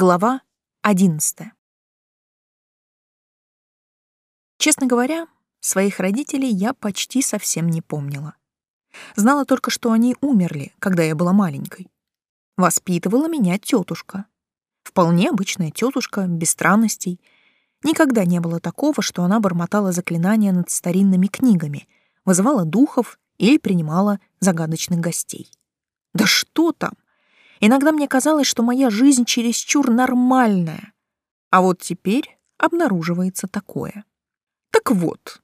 Глава одиннадцатая. Честно говоря, своих родителей я почти совсем не помнила. Знала только, что они умерли, когда я была маленькой. Воспитывала меня тетушка. Вполне обычная тетушка, без странностей. Никогда не было такого, что она бормотала заклинания над старинными книгами, вызывала духов или принимала загадочных гостей. Да что там! Иногда мне казалось, что моя жизнь чересчур нормальная. А вот теперь обнаруживается такое. Так вот,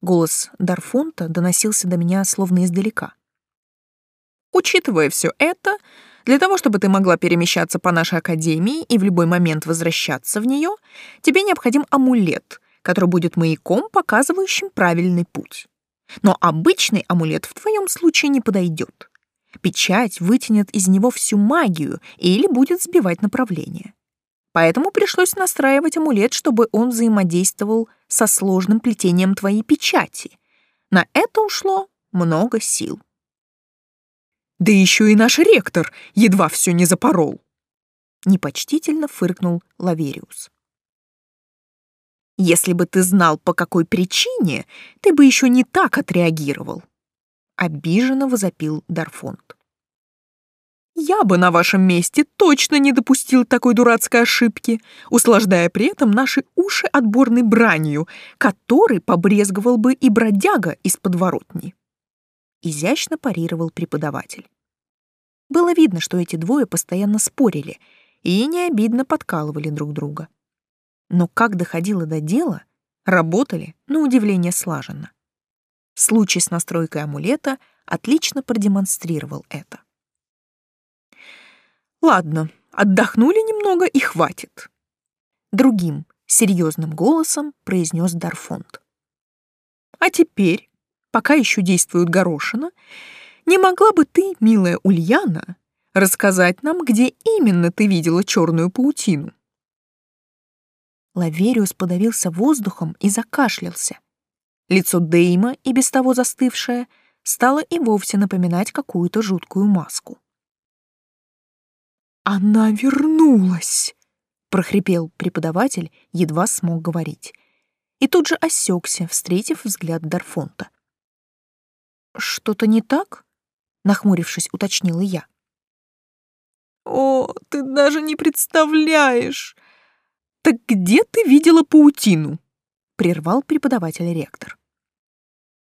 голос Дарфонта доносился до меня словно издалека. Учитывая все это, для того, чтобы ты могла перемещаться по нашей академии и в любой момент возвращаться в нее, тебе необходим амулет, который будет маяком, показывающим правильный путь. Но обычный амулет в твоем случае не подойдет. Печать вытянет из него всю магию или будет сбивать направление. Поэтому пришлось настраивать амулет, чтобы он взаимодействовал со сложным плетением твоей печати. На это ушло много сил. Да еще и наш ректор едва все не запорол. Непочтительно фыркнул Лавериус. Если бы ты знал, по какой причине, ты бы еще не так отреагировал обиженно возопил Дарфонд. Я бы на вашем месте точно не допустил такой дурацкой ошибки, услаждая при этом наши уши отборной бранью, который побрезговал бы и бродяга из подворотни. Изящно парировал преподаватель. Было видно, что эти двое постоянно спорили и не обидно подкалывали друг друга. Но как доходило до дела, работали, на удивление, слаженно. Случай с настройкой амулета отлично продемонстрировал это. Ладно, отдохнули немного и хватит. Другим, серьезным голосом произнес Дарфонд. А теперь, пока еще действует горошина, не могла бы ты, милая Ульяна, рассказать нам, где именно ты видела черную паутину? Лавериус подавился воздухом и закашлялся. Лицо Дейма, и без того застывшее, стало и вовсе напоминать какую-то жуткую маску. «Она вернулась!» — прохрипел преподаватель, едва смог говорить. И тут же осекся, встретив взгляд Дарфонта. «Что-то не так?» — нахмурившись, уточнила я. «О, ты даже не представляешь! Так где ты видела паутину?» — прервал преподаватель-ректор.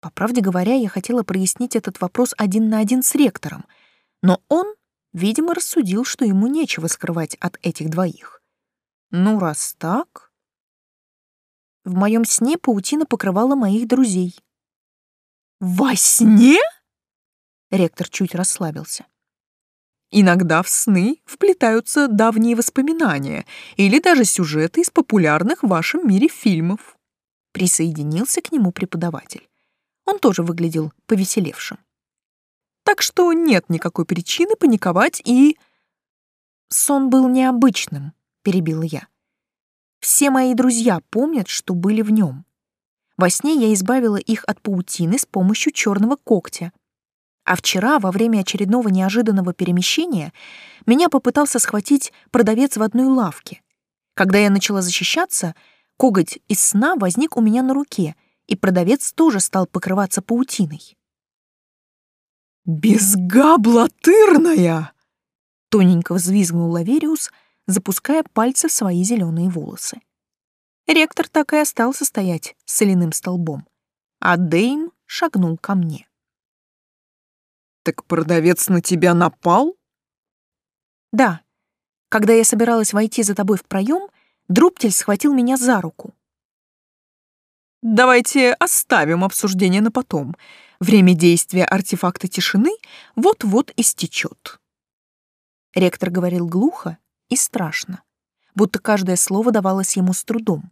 По правде говоря, я хотела прояснить этот вопрос один на один с ректором, но он, видимо, рассудил, что ему нечего скрывать от этих двоих. Ну, раз так... В моем сне паутина покрывала моих друзей. «Во сне?» Ректор чуть расслабился. Иногда в сны вплетаются давние воспоминания или даже сюжеты из популярных в вашем мире фильмов. Присоединился к нему преподаватель. Он тоже выглядел повеселевшим. Так что нет никакой причины паниковать и... Сон был необычным, перебила я. Все мои друзья помнят, что были в нем. Во сне я избавила их от паутины с помощью черного когтя. А вчера, во время очередного неожиданного перемещения, меня попытался схватить продавец в одной лавке. Когда я начала защищаться, коготь из сна возник у меня на руке — и продавец тоже стал покрываться паутиной. «Безгаблотырная!» — тоненько взвизгнул Лавериус, запуская пальцы в свои зеленые волосы. Ректор так и остался стоять с соляным столбом, а Дейм шагнул ко мне. «Так продавец на тебя напал?» «Да. Когда я собиралась войти за тобой в проем, Друптель схватил меня за руку. Давайте оставим обсуждение на потом. Время действия артефакта тишины вот-вот истечет. Ректор говорил глухо и страшно, будто каждое слово давалось ему с трудом.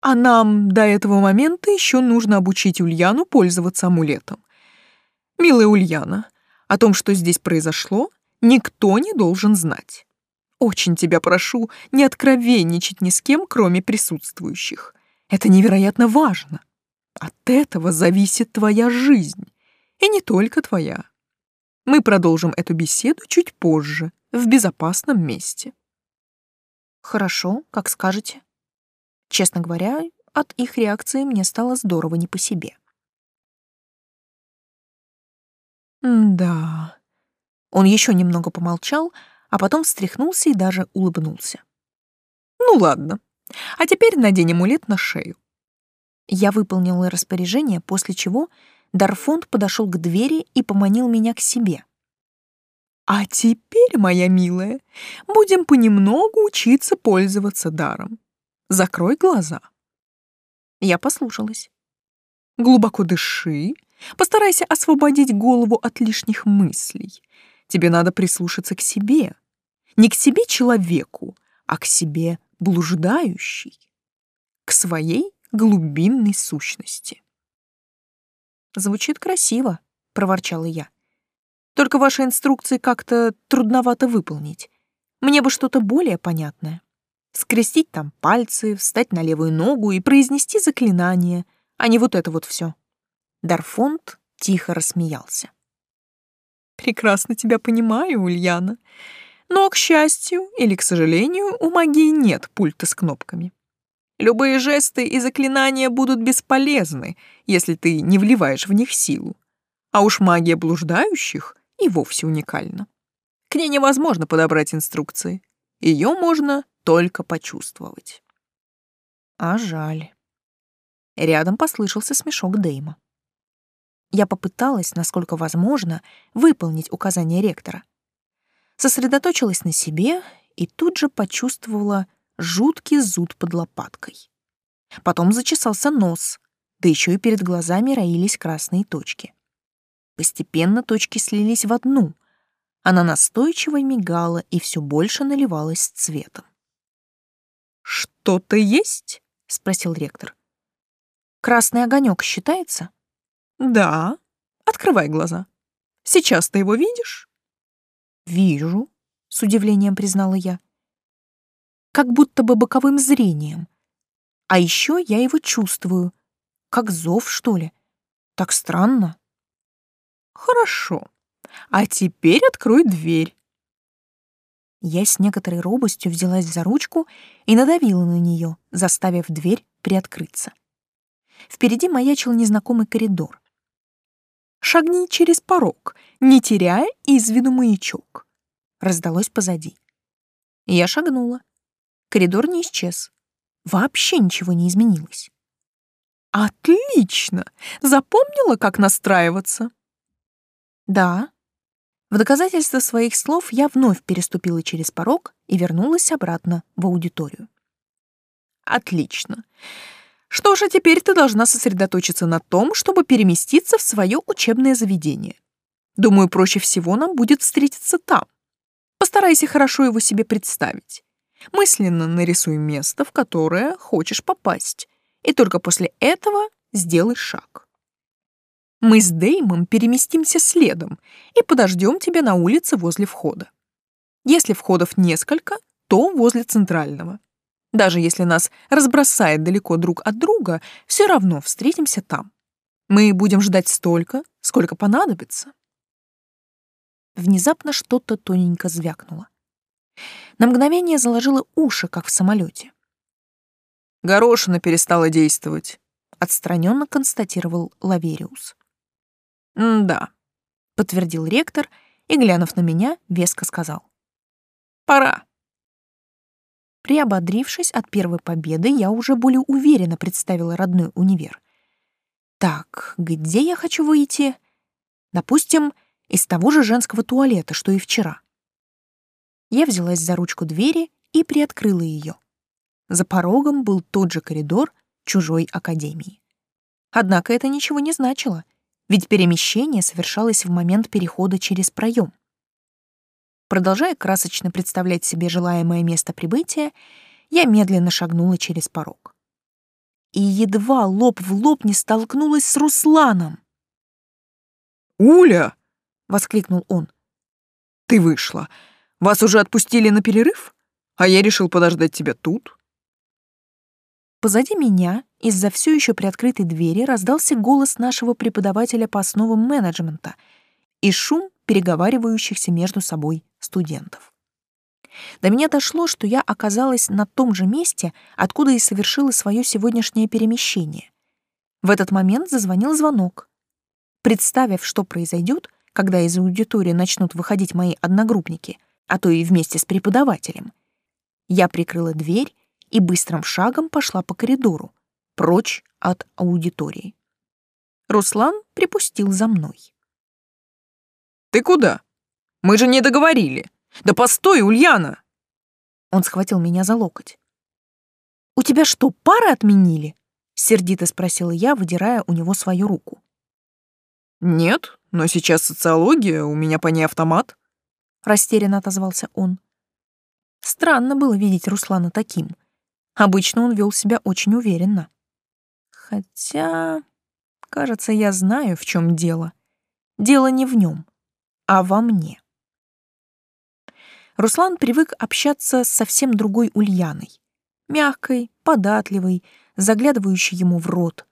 А нам до этого момента еще нужно обучить Ульяну пользоваться амулетом. Милая Ульяна, о том, что здесь произошло, никто не должен знать. Очень тебя прошу не откровенничать ни с кем, кроме присутствующих. Это невероятно важно. От этого зависит твоя жизнь. И не только твоя. Мы продолжим эту беседу чуть позже, в безопасном месте. Хорошо, как скажете. Честно говоря, от их реакции мне стало здорово не по себе. да. Он еще немного помолчал, а потом встряхнулся и даже улыбнулся. Ну ладно. А теперь надень амулет на шею. Я выполнила распоряжение, после чего Дарфонд подошел к двери и поманил меня к себе. А теперь, моя милая, будем понемногу учиться пользоваться даром. Закрой глаза. Я послушалась. Глубоко дыши, постарайся освободить голову от лишних мыслей. Тебе надо прислушаться к себе. Не к себе человеку, а к себе блуждающей. К своей глубинной сущности. Звучит красиво, проворчала я. Только ваши инструкции как-то трудновато выполнить. Мне бы что-то более понятное. Скрестить там пальцы, встать на левую ногу и произнести заклинание, а не вот это вот все. Дарфонд тихо рассмеялся. «Прекрасно тебя понимаю, Ульяна. Но, к счастью или к сожалению, у магии нет пульта с кнопками. Любые жесты и заклинания будут бесполезны, если ты не вливаешь в них силу. А уж магия блуждающих и вовсе уникальна. К ней невозможно подобрать инструкции. Ее можно только почувствовать. А жаль. Рядом послышался смешок Дейма. Я попыталась, насколько возможно, выполнить указания ректора. Сосредоточилась на себе и тут же почувствовала жуткий зуд под лопаткой. Потом зачесался нос, да еще и перед глазами роились красные точки. Постепенно точки слились в одну. Она настойчиво мигала и все больше наливалась цветом. «Что-то есть?» — спросил ректор. «Красный огонек считается?» «Да. Открывай глаза. Сейчас ты его видишь?» «Вижу», — с удивлением признала я. «Как будто бы боковым зрением. А еще я его чувствую. Как зов, что ли. Так странно». Хорошо. А теперь открой дверь. Я с некоторой робостью взялась за ручку и надавила на нее, заставив дверь приоткрыться. Впереди маячил незнакомый коридор. «Шагни через порог, не теряя из виду маячок», — раздалось позади. Я шагнула. Коридор не исчез. Вообще ничего не изменилось. «Отлично! Запомнила, как настраиваться?» Да. В доказательство своих слов я вновь переступила через порог и вернулась обратно в аудиторию. Отлично. Что же, теперь ты должна сосредоточиться на том, чтобы переместиться в свое учебное заведение. Думаю, проще всего нам будет встретиться там. Постарайся хорошо его себе представить. Мысленно нарисуй место, в которое хочешь попасть, и только после этого сделай шаг. Мы с Деймом переместимся следом и подождем тебя на улице возле входа. Если входов несколько, то возле центрального. Даже если нас разбросает далеко друг от друга, все равно встретимся там. Мы будем ждать столько, сколько понадобится. Внезапно что-то тоненько звякнуло. На мгновение заложило уши, как в самолете. Горошина перестала действовать, отстраненно констатировал Лавериус. «Да», — подтвердил ректор и, глянув на меня, веско сказал. «Пора». Приободрившись от первой победы, я уже более уверенно представила родной универ. Так, где я хочу выйти? Допустим, из того же женского туалета, что и вчера. Я взялась за ручку двери и приоткрыла ее. За порогом был тот же коридор чужой академии. Однако это ничего не значило ведь перемещение совершалось в момент перехода через проем. Продолжая красочно представлять себе желаемое место прибытия, я медленно шагнула через порог. И едва лоб в лоб не столкнулась с Русланом. «Уля!» — воскликнул он. «Ты вышла. Вас уже отпустили на перерыв? А я решил подождать тебя тут». Позади меня, из-за все еще приоткрытой двери, раздался голос нашего преподавателя по основам менеджмента и шум переговаривающихся между собой студентов. До меня дошло, что я оказалась на том же месте, откуда и совершила свое сегодняшнее перемещение. В этот момент зазвонил звонок. Представив, что произойдет, когда из аудитории начнут выходить мои одногруппники, а то и вместе с преподавателем, я прикрыла дверь и быстрым шагом пошла по коридору, прочь от аудитории. Руслан припустил за мной. «Ты куда? Мы же не договорили. Да постой, Ульяна!» Он схватил меня за локоть. «У тебя что, пары отменили?» — сердито спросила я, выдирая у него свою руку. «Нет, но сейчас социология, у меня по ней автомат», — растерянно отозвался он. Странно было видеть Руслана таким. Обычно он вел себя очень уверенно. Хотя, кажется, я знаю, в чем дело. Дело не в нем, а во мне. Руслан привык общаться с совсем другой Ульяной. Мягкой, податливой, заглядывающей ему в рот.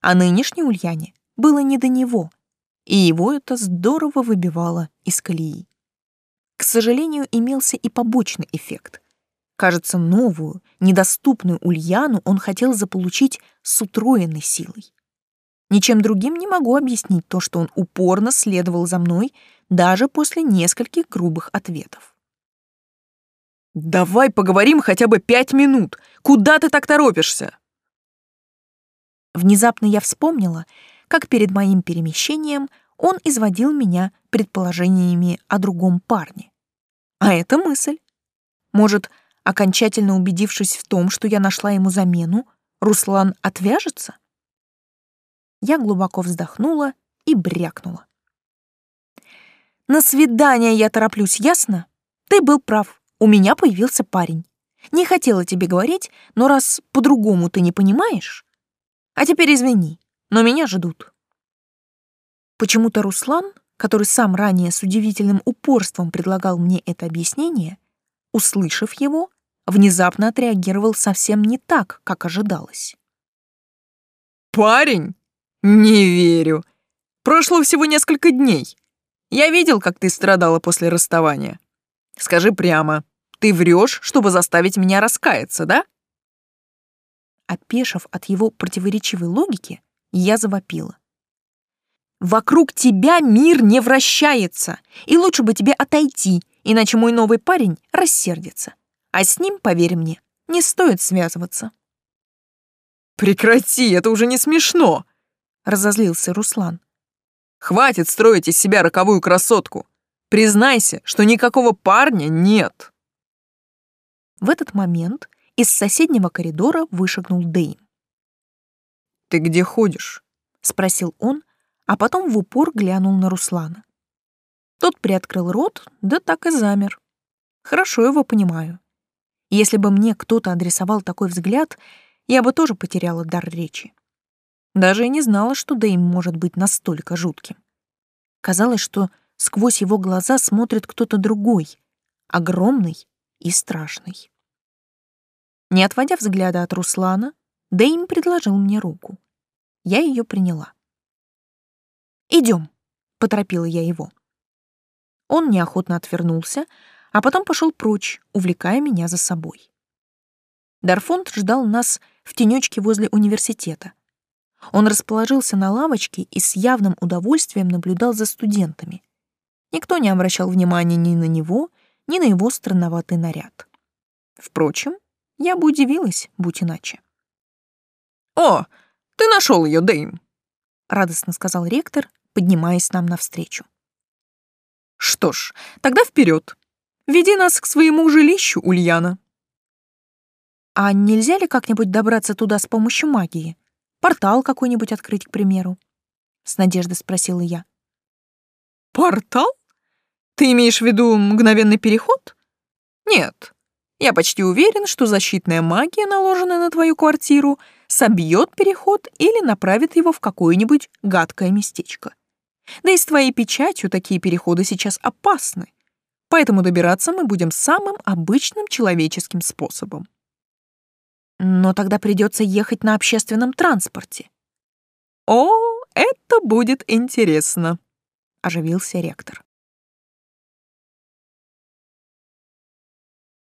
А нынешней Ульяне было не до него, и его это здорово выбивало из колеи. К сожалению, имелся и побочный эффект. Кажется, новую, недоступную Ульяну он хотел заполучить с утроенной силой. Ничем другим не могу объяснить то, что он упорно следовал за мной даже после нескольких грубых ответов. «Давай поговорим хотя бы пять минут. Куда ты так торопишься?» Внезапно я вспомнила, как перед моим перемещением он изводил меня предположениями о другом парне. А это мысль. Может, окончательно убедившись в том, что я нашла ему замену, Руслан отвяжется? Я глубоко вздохнула и брякнула. На свидание я тороплюсь, ясно? Ты был прав. У меня появился парень. Не хотела тебе говорить, но раз по-другому ты не понимаешь... А теперь извини, но меня ждут. Почему-то Руслан, который сам ранее с удивительным упорством предлагал мне это объяснение, услышав его, внезапно отреагировал совсем не так, как ожидалось. «Парень? Не верю. Прошло всего несколько дней. Я видел, как ты страдала после расставания. Скажи прямо, ты врешь, чтобы заставить меня раскаяться, да?» Опешив от его противоречивой логики, я завопила. «Вокруг тебя мир не вращается, и лучше бы тебе отойти, иначе мой новый парень рассердится. А с ним, поверь мне, не стоит связываться». «Прекрати, это уже не смешно!» — разозлился Руслан. «Хватит строить из себя роковую красотку. Признайся, что никакого парня нет». В этот момент из соседнего коридора вышагнул Дэйм. «Ты где ходишь?» — спросил он, а потом в упор глянул на Руслана. Тот приоткрыл рот, да так и замер. Хорошо его понимаю. Если бы мне кто-то адресовал такой взгляд, я бы тоже потеряла дар речи. Даже и не знала, что Дэйм может быть настолько жутким. Казалось, что сквозь его глаза смотрит кто-то другой, огромный и страшный. Не отводя взгляда от Руслана, Дэйм предложил мне руку. Я ее приняла. Идем, поторопила я его. Он неохотно отвернулся, а потом пошел прочь, увлекая меня за собой. Дарфонд ждал нас в тенечке возле университета. Он расположился на лавочке и с явным удовольствием наблюдал за студентами. Никто не обращал внимания ни на него, ни на его странноватый наряд. Впрочем, я бы удивилась, будь иначе. «О, ты нашел ее, Дэйм!» — радостно сказал ректор, поднимаясь нам навстречу. «Что ж, тогда вперед. Веди нас к своему жилищу, Ульяна». «А нельзя ли как-нибудь добраться туда с помощью магии? Портал какой-нибудь открыть, к примеру?» — с надеждой спросила я. «Портал? Ты имеешь в виду мгновенный переход? Нет, я почти уверен, что защитная магия, наложенная на твою квартиру, собьет переход или направит его в какое-нибудь гадкое местечко. Да и с твоей печатью такие переходы сейчас опасны. Поэтому добираться мы будем самым обычным человеческим способом. Но тогда придется ехать на общественном транспорте. О, это будет интересно, оживился ректор.